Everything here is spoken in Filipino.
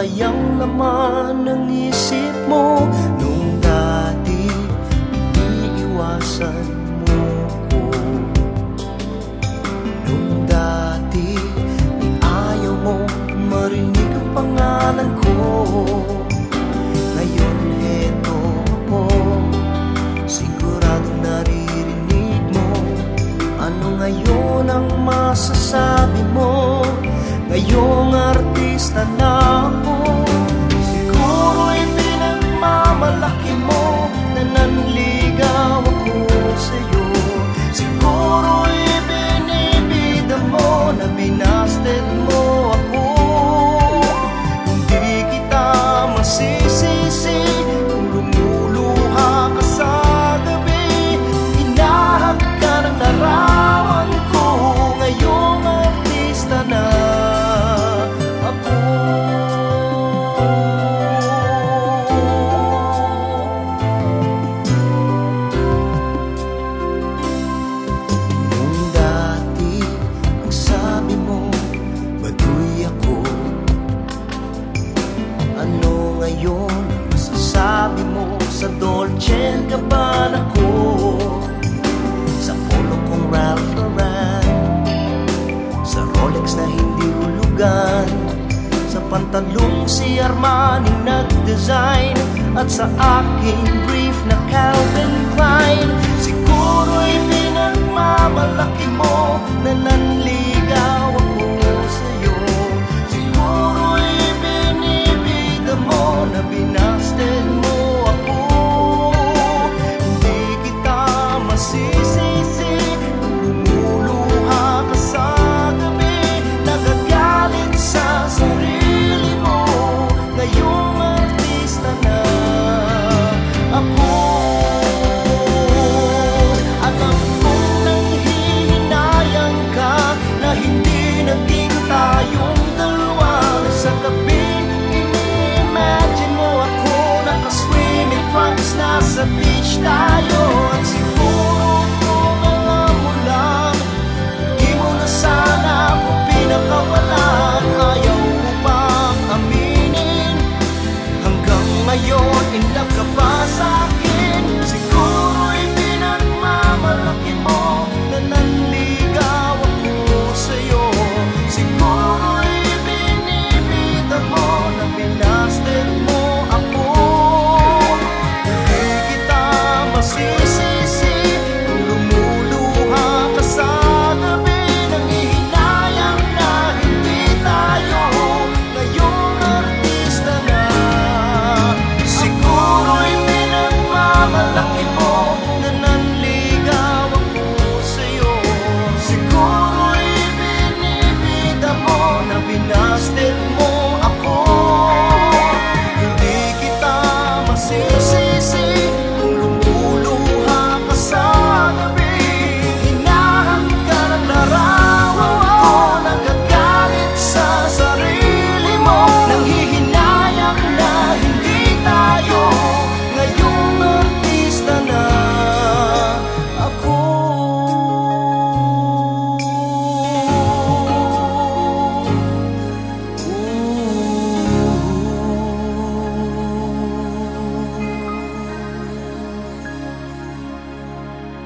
kayang laman ng isip mo Nung dati iniiwasan mo ko. Nung dati ayaw mo marinig ang pangalan ko. Ngayon eto po Siguradong naririnig mo. Ano ngayon ang masasabi mo? Ngayong artista na ako sa Dolce Gabbana ko Sa polo kong Ralph Lauren Sa Rolex na hindi hulugan Sa pantalong si Armani nag-design At sa aking brief na see sim, sim.